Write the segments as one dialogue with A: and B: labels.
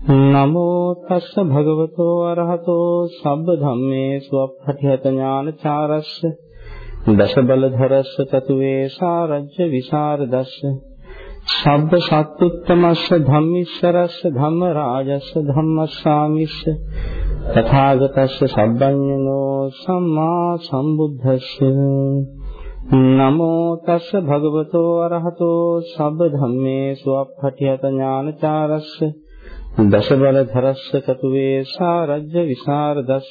A: නමෝ තස්ස භගවතෝ අරහතෝ සබ්බ ධම්මේසු අප්පටිහත ඥානචාරස්ස දස බලධරස්ස තතු වේසාරජ්‍ය විසරදස්ස සබ්බ සත්තුත්තමස්ස ධම්මිස්සරස්ස ධම්ම රාජස්ස ධම්මස්සාමිස්ස තථාගතස්ස සබ්බඤුනෝ සම්මා සම්බුද්දස්ස. නමෝ තස්ස භගවතෝ අරහතෝ සබ්බ ධම්මේසු අප්පටිහත ඥානචාරස්ස දස බල ධරස්ස කතුවේ සාරජ්‍ය විසරදස්ස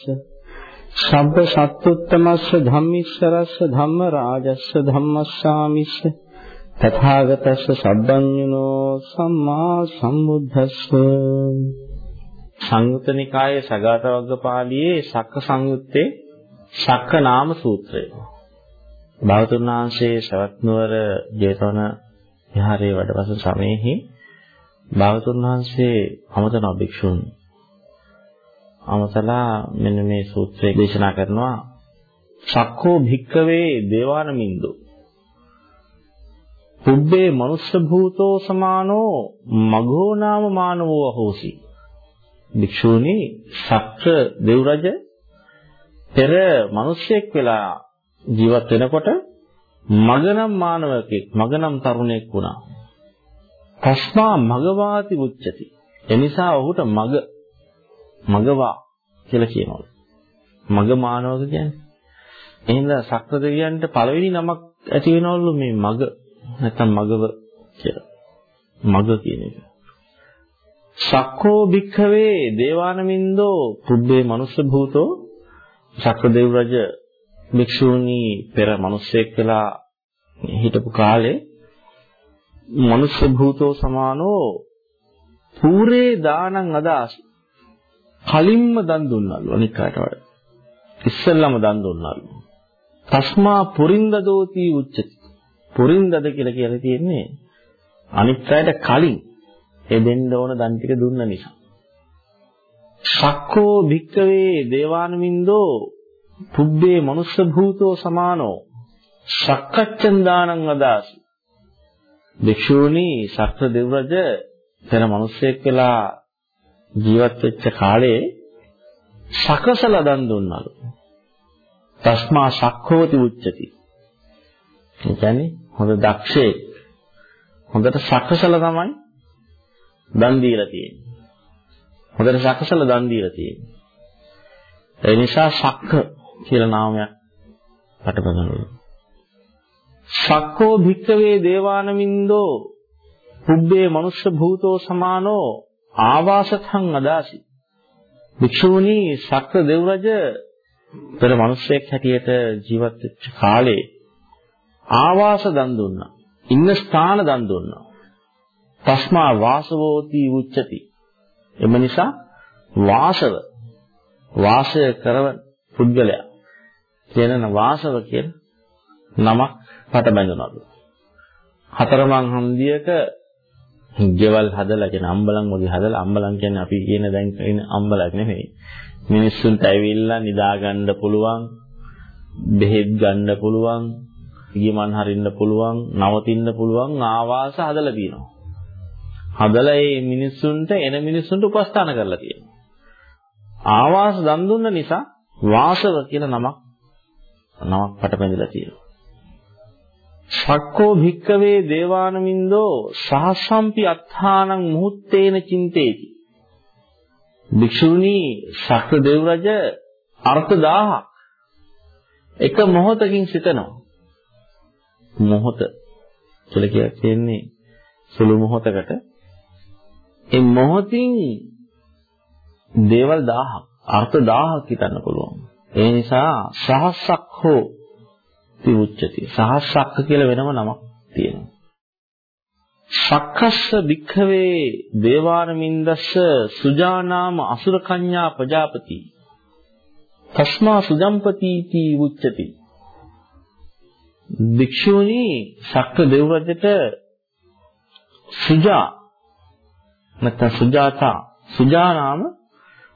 A: සබ්බ සත්තුත්තමස්ස ධම්මිස්සරස්ස ධම්ම රාජස්ස ධම්මස්සාමිස්ස. තථාගතස්ස සබ්බඤුනෝ සම්මා සම්බුද්දස්ස සංයුතනිකායේ සගත වග්ගපාළියේ සක්ක සංයුත්තේ සක්ක නාම සූත්‍රය. භාවතුන් වහන්සේ ශවත් නුවර ජේතවන විහාරයේ වැඩවසන සමයේහි භාගතුන් වහන්සේ අමතන භික්ෂුන් අමතලා මෙන්න මේ සූත්‍රය දේශනා කරනවා. සක්කෝ භික්කවේ දේවානමින්දෝ. පුබ්බේ මනුස්ස භූතෝ සමානෝ මගෝ නාම මානවෝ හෝසි භික්ෂූනි සක්‍ර දෙව්රජ පෙර මිනිසෙක් වෙලා ජීවත් වෙනකොට මගනම් මානවකෙක් මගනම් තරුණයෙක් වුණා. තස්මා මගවාති උච්චති. එනිසා ඔහුට මග මගවා කියලා කියනවා. මග මානවක කියන්නේ. එහෙනම් සක්‍ර දෙවියන්ට පළවෙනි නමක් ඇති වෙනවලු මේ මග නැත්නම් මගව කියලා. මග කියන එක. සක්කෝ භික්ඛවේ දේවානමින්දෝ පුබ්බේ මනුස්ස භූතෝ සක්‍ර දෙව් රජ භික්ෂූනි පෙර මිනිස්සෙක් වෙලා හිටපු කාලේ මනුෂ්‍ය භූතෝ සමානෝ පූරේ දානං අදාස. කලින්ම දන් දුන්නලු අනික් අයට වඩා. ඉස්සෙල්ලම දන් දුන්නලු. තස්මා පුරින්දදෝති උච්චති. පුරින්දද කියලා කියලා තියෙන්නේ අනිත් අයට කලින් ඒ දෙන්න ඕන දන් ටික දුන්න නිසා. සක්කෝ භික්කවේ දේවානමින්දෝ පුබ්බේ මනුෂ්‍ය භූතෝ සමානෝ. සක්කච්ඡන් දානං අදාසි. භික්ෂූනි ශක්‍ර දෙව්රජ පෙර මිනිසෙක් වෙලා ජීවත් වෙච්ච කාලේ සකසලා දන් දුන්නලු. තස්මා සක්ඛෝති උච්චති. ඒ කියන්නේ හොඳ දක්ෂයෙක්. හොඳට සකසලා තමයි දන් දීලා තියෙන්නේ. හොඳට සකසලා දන් දීලා තියෙන්නේ. ඒ නිසා සක්ක කියලා නාමයක් පටබඳනලු. සක්කෝ භික්කවේ දේවානමින්දෝ පුබ්බේ මනුස්ස භූතෝ සමානෝ ආවාසතං අදාසි. භික්ෂූනි සක්‍ර දෙව්රජ පෙර මිනිසෙක් හැටියට ජීවත් වෙච්ච කාලේ ආවාස දන් දුන්නා. ඉන්න ස්ථාන දන් දුන්නා. තස්මා වාසවෝති උච්චති. එම නිසා වාසව වාසය කරන පුද්ගලයා. කියන වාසව කියන නමක් පට බැඳුනලු. හතරමං හන්දියක ගෙවල් හදලා කියන අම්බලන් වගේ හදලා අම්බලන් කියන්නේ අපි කියන දැන් ඉන අම්බලක් නෙමෙයි. මිනිස්සුන්ට ඇවිල්ලා නිදා ගන්න පුළුවන්, බෙහෙත් ගන්න පුළුවන්, ගිමන් හරින්න පුළුවන්, නවතින්න පුළුවන් ආවාස හදලා තියෙනවා. හදලා මේ මිනිස්සුන්ට එන මිනිස්සුන්ට උපස්ථාන කරලා තියෙනවා. ආවාස දන් දුන්න නිසා වාසව කියලා නමක් නමක් පටපැඳිලා තියෙනවා. සක්කෝ භික්කවේ දේවානමින්දෝ සහසම්පි අත්ථානං මුහුත්තේන චින්තේති. භික්ෂුණී ශක්‍ර දේව රජ අර්ථ 1000ක් එක මොහොතකින් සිතනවා. මොහොත කියලා කියන්නේ සුළු මොහොතකට. ඒ මොහොතින් දේවල් 1000ක් අර්ථ 1000ක් හිතන්න පුළුවන්. ඒ නිසා සහස්සක් හෝ විමුච්ඡති. සහස්සක්ක කියලා වෙනම නමක් තියෙනවා. සක්කස්ස භික්ඛවේ දේවානමින්දස්ස සුජානාම අසුර කඤ්ඤා ප්‍රජාපති තස්මා සුජම්පතිති උච්චති. භික්ෂුණී ශක්‍ර දෙව් රජට සුජා නැත්නම් සුජාතා සුජා නාම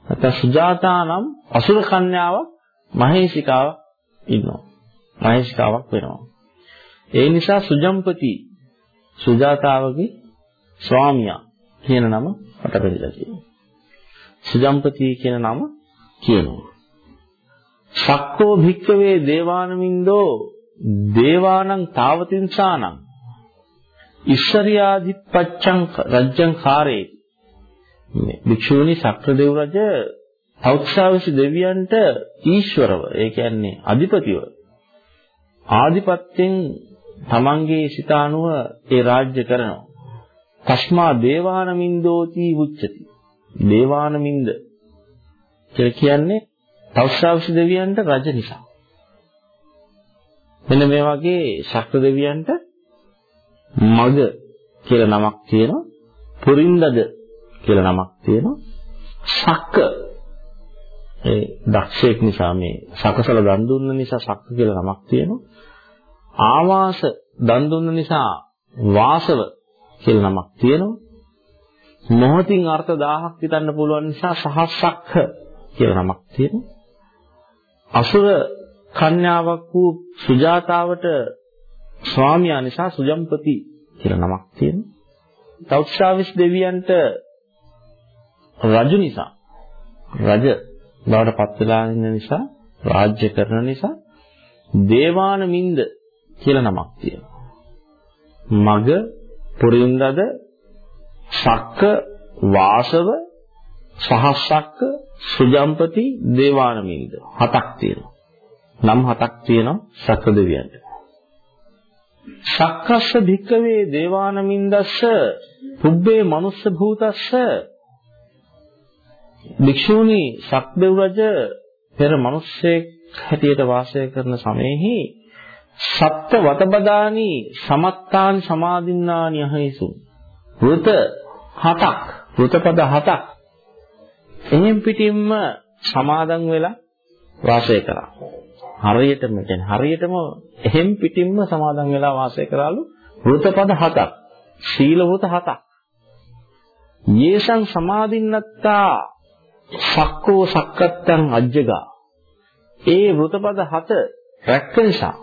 A: නැත්නම් සුජාතා නම් අසුර කන්‍යාවක් මහේශිකාවක් ඉන්නවා. මහේශිකාවක් වෙනවා. ඒ නිසා සුජම්පති සුජාතාවගේ ස්වාමියා කියන නම අටපෙළලා තියෙනවා. සුජම්පති කියන නම කියනවා. සක්කෝ භික්කවේ දේවානමින්දෝ දේවානං තාවතින්සානං ඉස්සරියාදිපච්ඡං රජ්ජං කාරේ මේ භික්ෂුණී සක්‍රදේව රජ තෞත්සාවසි දෙවියන්ට ඊශ්වරව ඒ කියන්නේ අධිපතිව ආධිපත්‍යෙන් තමන්ගේ සිත අනුව ඒ රාජ්‍ය කරනවා. තස්මා දේවානමින්දෝති උච්චති. දේවානමින්ද කියලා කියන්නේ තෞස්සාවසි දෙවියන්ට රජ නිසා. මෙන්න මේ වගේ ශක්‍ර දෙවියන්ට මග කියලා නමක් තියෙනවා. පුරින්දද කියලා නමක් තියෙනවා. ශක්ක ඒ දක්ෂයෙක් නිසා මේ සකසල දන් දුන්න නිසා ශක්ක කියලා නමක් තියෙනවා. ආවාස දන් දුන්න නිසා වාසව කියලා නමක් තියෙනවා. මොහොතින් අර්ථ 1000ක් හිතන්න පුළුවන් නිසා සහස්සක්ඛ කියලා නමක් තියෙනවා. අසුර කන්‍යාවක් වූ සුජාතාවට ස්වාමියා නිසා සුජම්පති කියලා නමක් තියෙනවා. තෞක්ෂාවිස් දෙවියන්ට රජු නිසා රජ බවට පත් වෙලා ඉන්න නිසා රාජ්‍ය කරන නිසා දේවාන මින්ද කියලා නමක් තියෙනවා. මග පුරින්දද ශක්ක වාසව සහස්සක්ක සුජම්පති දේවානමින්ද හතක් තියෙනවා. නම් හතක් තියෙනවා ශක්‍ර දෙවියන්ට. සක්කස්ස භික්කවේ දේවානමින්දස්ස පුබ්බේ මනුස්ස භූතස්ස භික්ෂූනි සක්දෙව් රජ පෙර මිනිස්සෙක් හැටියට වාසය කරන සමයේහි සත්ත්ව වතබදානි සමත්තාන් සමාදින්නානි අහේසු. වෘත හතක් වෘතපද හතක්. එහෙන් පිටින්ම සමාදන් වෙලා වාසය කරා. හරියටම කියන්නේ හරියටම එහෙන් පිටින්ම සමාදන් වෙලා වාසය කරාලු වෘතපද හතක් සීල වෘත හතක්. යේසං සමාදින්නත්තා සක්කෝ සක්කත්තං අජ්ජගා ඒ වෘතපද හත රැක්ක නිසා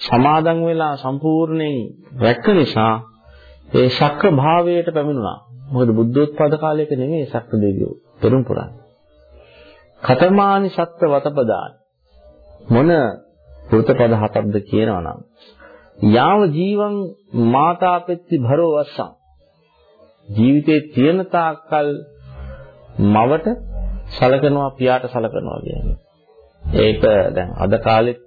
A: සමාදන් වෙලා සම්පූර්ණයෙන් රැක්ක නිසා ඒ ශක්‍ර භාවයට පැමිණුණා. මොකද බුද්ධෝත්පාද කාලයක නෙමෙයි ශක්‍ර දෙවියෝ පෙරම් පුරන්නේ. කතමානි සත්ත්ව වතපදාන මොන වෘතපද හතක්ද කියනවනම් යාව ජීවං මාතාපෙත්ති භරෝ වස්සං ජීවිතේ තියෙන තාක්කල් මවට සලකනවා පියාට සලකනවා කියන්නේ. ඒක දැන් අද කාලෙත්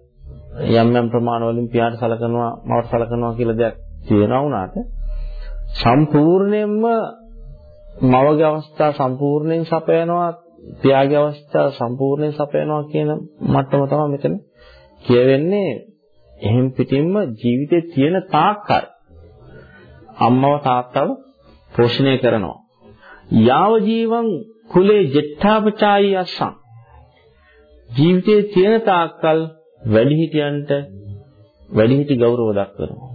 A: යම් යම් ප්‍රමාණ වලින් පියාට සලකනවා මවට සලකනවා කියලා දෙයක් තියෙනවා වුණාට සම්පූර්ණයෙන්ම මවගේ අවස්ථා සම්පූර්ණයෙන් සපයනවා පියාගේ අවස්ථා සම්පූර්ණයෙන් සපයනවා කියන මට්ටම තමයි මෙතන කියවෙන්නේ එහෙන් පිටින්ම ජීවිතේ තියෙන තාක්කල් අම්මව තාත්තව පෝෂණය කරනවා යාව ජීවං කුලේ ජෙට්ඨාපචායි අස්සං ජීවිතයේ තියෙන තාක්කල් වැඩිහිටියන්ට වැඩිහිටි ගෞරව දක්වනවා.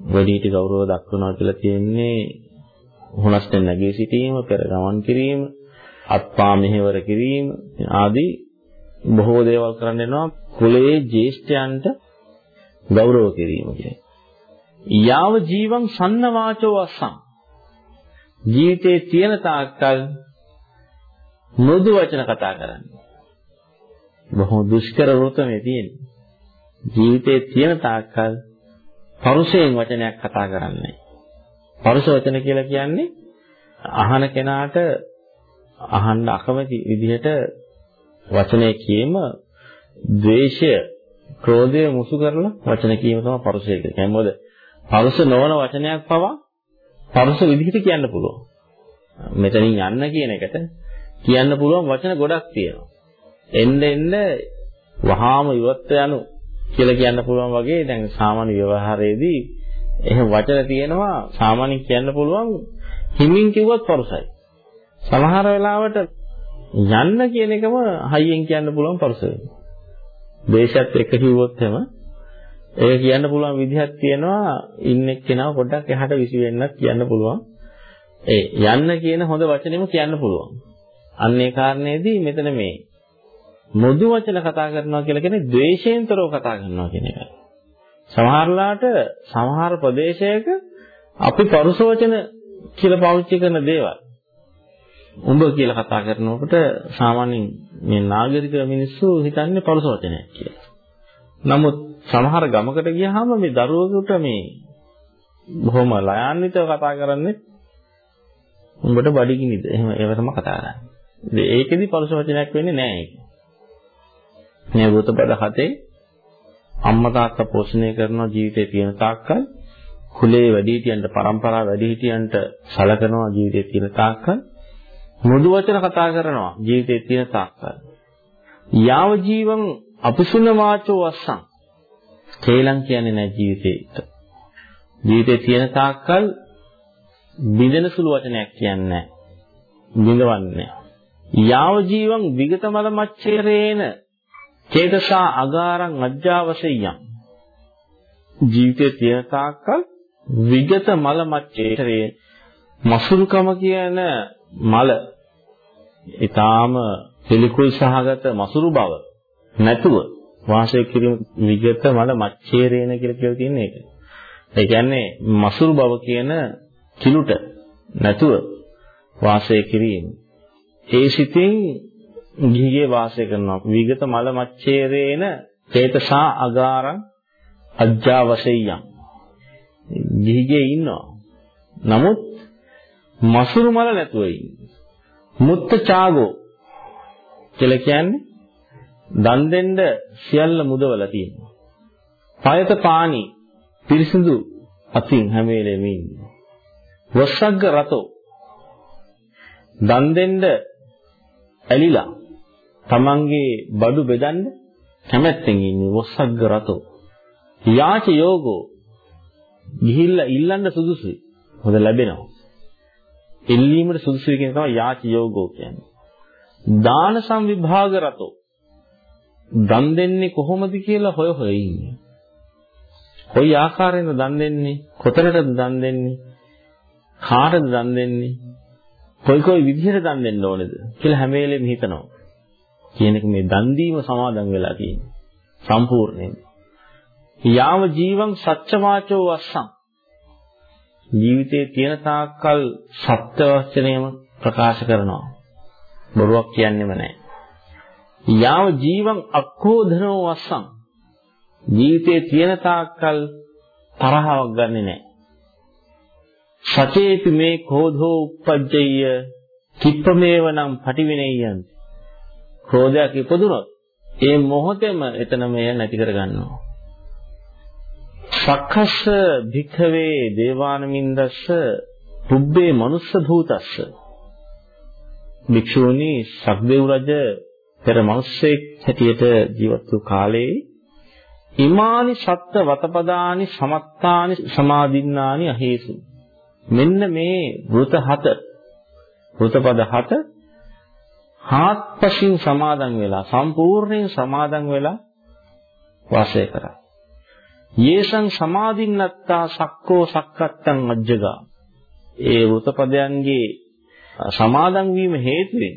A: වැඩිහිටි ගෞරව දක්වනවා කියලා කියන්නේ හුනස්තෙන් නැගී සිටීම, පෙර ගමන් කිරීම, අත්පා මෙහෙවර කිරීම ආදී බොහෝ දේවල් කරන්න වෙනවා කුලයේ ජේෂ්ඨයන්ට ගෞරව කිරීම කියන්නේ. යාව ජීවං සන්නවාචෝ අස්සං ජීවිතේ තියෙන තාක්කල් මෘදු වචන කතා කරන්නේ. බොහොම දුෂ්කර වෘතමේ තියෙන්නේ. ජීවිතේ තියෙන තාක්කල් පරුෂයෙන් වචනයක් කතා කරන්නේ. පරුෂ වචන කියලා කියන්නේ අහන කෙනාට අහන්න අකමැති විදිහට වචනය කීම ද්වේෂය, ක්‍රෝධය මුසු කරලා වචන කීම තමයි පරුෂය කියන්නේ. මොකද පරුෂ නොවන වචනයක් පවා පරුෂ විදිහට කියන්න පුළුවන්. මෙතනින් යන්න කියන එකට කියන්න පුළුවන් වචන ගොඩක් තියෙනවා. එන්න එන්න වහාම ඉවත් යනු කියලා කියන්න පුළුවන් වගේ දැන් සාමාන්‍ය ව්‍යවහාරයේදී එහෙම වචන තියෙනවා සාමාන්‍යයෙන් කියන්න පුළුවන් හිමින් කිව්වත් පරුසයි. සමහර වෙලාවට යන්න කියන එකම හයියෙන් කියන්න පුළුවන් පරසය. දේශයත් එක්ක කිව්වොත් එහෙම ඒක කියන්න පුළුවන් විදිහක් තියෙනවා ඉන්න එක්කෙනා පොඩ්ඩක් එහාට විසි වෙන්නත් කියන්න පුළුවන්. ඒ යන්න කියන හොඳ වචනෙම කියන්න පුළුවන්. අන්න ඒ කාරණේදී මෙතන මේ මොදු වචන කතා කරනවා කියලා කියන්නේ ද්වේෂයෙන්තරව කතා කරනවා කියන එකයි. සමහරලාට සමහර ප්‍රදේශයක අපි පරුස වචන කියලා පාවිච්චි කරන දේවල් උඹ කියලා කතා කරනකොට සාමාන්‍යයෙන් මේ නාගරික මිනිස්සු හිතන්නේ පරුස වචනයක් කියලා. නමුත් සමහර ගමකට ගියාම මේ දරුවෙකුට මේ බොහොම ලයාන්විතව කතා කරන්නේ උඹට බඩගිනිද? එහෙම ඒව තමයි කතා කරන්නේ. ඒකෙදි පරුස වචනයක් වෙන්නේ නැහැ ඒක. මේ වෘතපද හතේ අම්මා තාත්තා පෝෂණය කරන ජීවිතේ තියෙන තාක්කල් කුලේ වැඩිහිටියන්ට પરම්පරා වැඩිහිටියන්ට සලකනවා ජීවිතේ තියෙන තාක්කල් මෘදු වචන කතා කරනවා ජීවිතේ තියෙන තාක්කල් යාව ජීවං අපසුන වාචෝ අස්සං කේලම් කියන්නේ නැහැ ජීවිතේට ජීවිතේ තියෙන තාක්කල් බිඳෙන සුළු වචනයක් කියන්නේ බිඳවන්නේ යාව ජීවං විගතමල මච්චේරේන චේතසා අගාරං අජ්ජාවසෙය්‍යං ජීවිතයේ තියෙන තාක්කල් විගත මල මච්චේතරේ මසුරුකම කියන මල. ඊටාම පිළිකුල් සහගත මසුරු බව. නැතුව වාසය කිරීම විගත මල මච්චේරේන කියලා කියලා තියෙන එක. ඒ කියන්නේ මසුරු බව කියන කිලුට නැතුව වාසය කිරීම. ඒ සිතින් ගිහිගේ වාසය කරනවා. විගත මල මච්චේරේන චේතසා අගාරං අජ්ජාවසෙය්‍යං. ගිහිගේ ඉන්නවා. නමුත් මසුරු මල නැතුව ඉන්නේ. මුත්ත චාගෝ කියලා කියන්නේ දන් දෙන්න සියල්ල මුදවලා තියෙනවා. පයත පානි පිරිසිදු අතින් හැම වෙලෙම ඉන්නේ. වස්සග්ග රතෝ දන් දෙන්න ඇලිලා තමන්ගේ බඩු බෙදන්න කැමැත්තෙන් ඉන්නේ වස්සග්ග රතෝ. යාච යෝගෝ ගිහිල්ලා ඉල්ලන්න සුදුසුයි. හොඳ ලැබෙනවා. ඉල්ලීමට සුදුසුයි කියන තමයි යාච යෝගෝ කියන්නේ. දාන සංවිභාග රතෝ. දන් දෙන්නේ කොහොමද කියලා හොය හොය ඉන්නේ. කොයි ආකාරයෙන්ද දන් දෙන්නේ? කොතනටද දන් දෙන්නේ? කාටද දන් දෙන්නේ? කොයි කොයි විදිහට දන් දෙන්න ඕනේද කියලා හැම වෙලෙම හිතනවා. කියන එක මේ දන් දීම සමාදන් වෙලා තියෙන්නේ. සම්පූර්ණයෙන්. යාව ජීවං සත්‍යවාචෝ වස්සං. ජීවිතයේ තියෙන තාක්කල් සත්‍ය වචනයම ප්‍රකාශ කරනවා. බොරුවක් කියන්නෙම නැහැ. යාව ජීවං අක්ඛෝධනෝ වස්සං. ජීවිතයේ තියෙන තාක්කල් තරහවක් ගන්නෙ නැහැ. සචේති මේ කෝධෝ uppajjayya කිප්පමේවනම් පටිවිනෙය්‍යන්ති ක්‍රෝධයක් ඉපදුනොත් ඒ මොහොතේම එතනම එය නැති කර ගන්නවා. සක්ඛස්ස භික්ඛවේ දේවානමින්දස්ස පුබ්බේ මනුස්ස භූතස්ස භික්ෂූනි සක්දේව් රජ පෙර මිනිස්සෙක් හැටියට ජීවත් වූ කාලේ ඉමානි සත්ත වතපදානි සමත්තානි සමාදින්නානි අහේසු මෙන්න මේ වෘත හත වෘතපද හත හාත්පසින් සමාදන් වෙලා සම්පූර්ණයෙන් සමාදන් වෙලා වාසය කරා. යේසං සමාදින්නත්තා සක්කෝ සක්කත්තං මජ්ජගා. ඒ වෘතපදයන්ගේ සමාදන් වීම හේතුවෙන්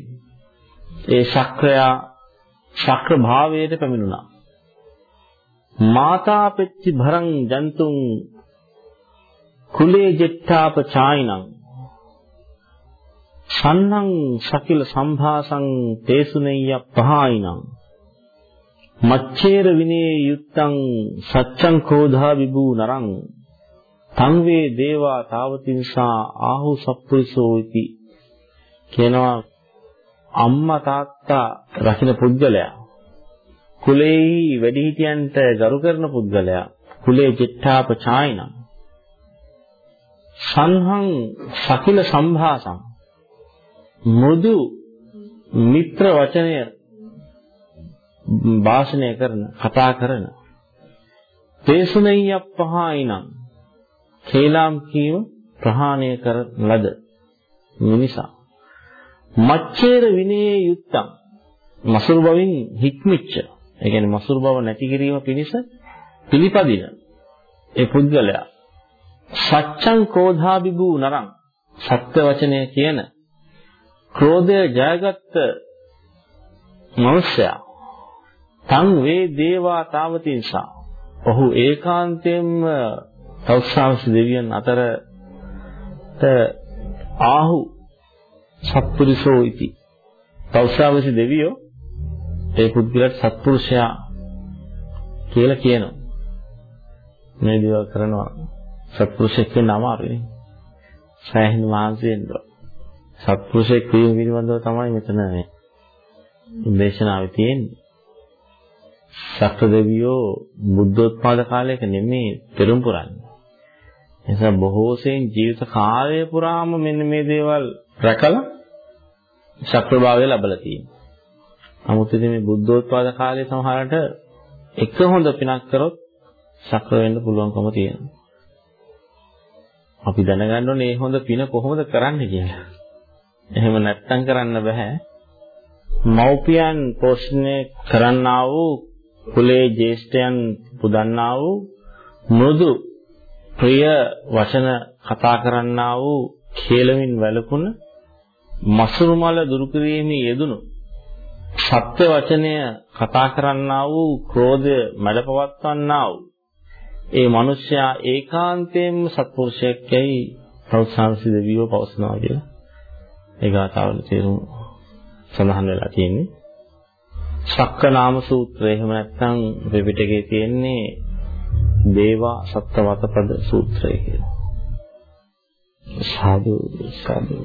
A: ඒ ශක්‍රයා ශක්‍ර භාවයට පැමිණුණා. මාතා පෙච්චි භරං ජන්තුන් කුලේ ජෙට්ටාප චායිනං සන්නං සකිල සම්භාසං තේසුනෙය්‍ය පහායිනං මච්ඡේර විනේ යුත්තං සච්ඡං කෝධා විභූ නරං තං වේ දේවා තාවතින්සා ආහු සප්පුරිසෝ इति කියනවා අම්මා තාත්තා රකින්න පුද්ගලයා. කුලේහි වැඩිහිටියන්ට ගරු කරන පුද්ගලයා. කුලේ චිත්තාප ඡායිනං. සංහං සකිල සම්භාසං. මෘදු මිත්‍ර වචනය භාෂණය කරන කතා කරන. තේසුනయ్య පහයිනම් කේලාම් කීම ප්‍රහාණය කරන ලද මිනිසා. මච්ඡේර විනයේ යුත්තම් මසුරු බවින් හික්මිච්ච. ඒ කියන්නේ මසුරු බව නැති කිරීම පිණිස පිළිපදින ඒ පුද්ගලයා. සච්ඡං ක්‍රෝධාබිභූ නරං. සත්‍ය වචනය කියන ක්‍රෝධය ජයගත්ත මනුෂ්‍යයා තං වේ දේවා තාවතින්සා. ඔහු ඒකාන්තයෙන්ම තවුස්සාංශ දෙවියන් අතරට ආහු සත්පුරුෂෝ ඉති. තවුස්සාංශ දෙවියෝ ඒ පුද්ගලයාට සත්පුරුෂයා කියලා කියනවා. මේ දේවල් කරනවා. සත්පුරුෂයෙක් වෙන්න අමාරුයි සෑහෙන මහන්සි වෙන්න සත්පුරුෂයෙක් වීම පිළිබඳව තමයි මෙතන මේ දේශනාවේ තියෙන්නේ. ශක්‍ර දෙවියෝ බුද්ධෝත්පාද කාලයක නෙමෙයි පෙරම් පුරන්නේ. එනිසා බොහෝ සෙයින් ජීවිත කාලය පුරාම මෙන්න මේ දේවල් රැකලා ශක්‍ර භාවය ලැබලා තියෙනවා. නමුත් ඉතින් මේ බුද්ධෝත්පාද කාලයේ සමහරට එක හොඳ පිනක් කරොත් ශක්‍ර වෙන්න පුළුවන්කම තියෙනවා. අපි දැනගන්න ඕනේ මේ හොඳ පින කොහොමද කරන්නේ කියලා. එහෙම නැත්තම් කරන්න බෑ. මෞපියන් පෝෂණය කරන්නා වූ කුලේ ජේෂ්ඨයන් පුදන්නා වූ මෘදු ප්‍රිය වචන කතා කරන්නා වූ කේලමින් වැළකුණ මසුරු මල දුරු කිරීමේ යෙදුණු සත්‍ය වචනය කතා කරන්නා වූ ක්‍රෝධය මැඩපවත්වන්නා වූ ඒ මිනිසයා ඒකාන්තයෙන්ම සත්පුරුෂයෙක්යි ප්‍රෞත්සාහසි දෙවියෝ පවසනවා කියලා ඒ ගාථාවල තේරුම් සඳහන් වෙලා තියෙන්නේ ශක්කනාම සූත්‍රය එහෙම නැත්නම් ත්‍රිපිටකයේ තියෙන්නේ දේවා සත්වතපද සූත්‍රය කියලා. සාදු සාදු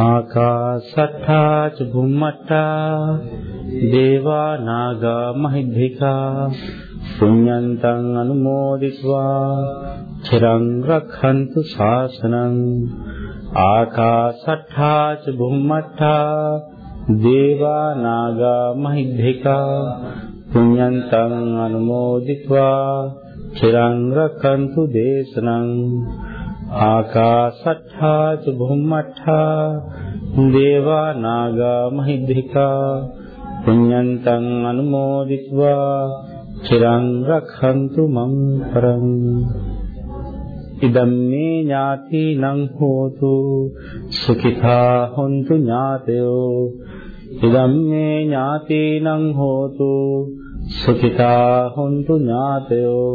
A: ආකාසට්ඨා ච බුම්මට්ඨා දේවා නාග මහිද්దికා පුඤ්ඤන්තං අනුමෝදිत्वा චිරං රක්ඛන්තු ශාසනං ආකාසට්ඨා ච බුම්මට්ඨා දේවා නාග මහිද්దికා පුඤ්ඤන්තං අනුමෝදිत्वा චිරං රක්ඛන්තු දේශනං ආකාසට්ඨා සුභුම්මට්ඨා දේවා නාග මහිද්దికා පුඤ්ඤන්තං අනුමෝදිත्वा චිරං රක්ඛන්තු මං පරං ඉදම්මේ ඥාතිනං හෝතු සුඛිතා හොන්තු ඥාතයෝ ඉදම්මේ ඥාතිනං හෝතු සුඛිතා හොන්තු ඥාතයෝ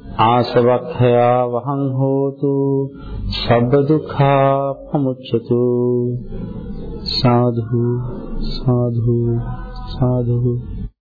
A: ආසවක්ඛයා වහං හෝතු සබ්බ දුක්ඛා පමුච්ඡතු සාධු සාධු සාධු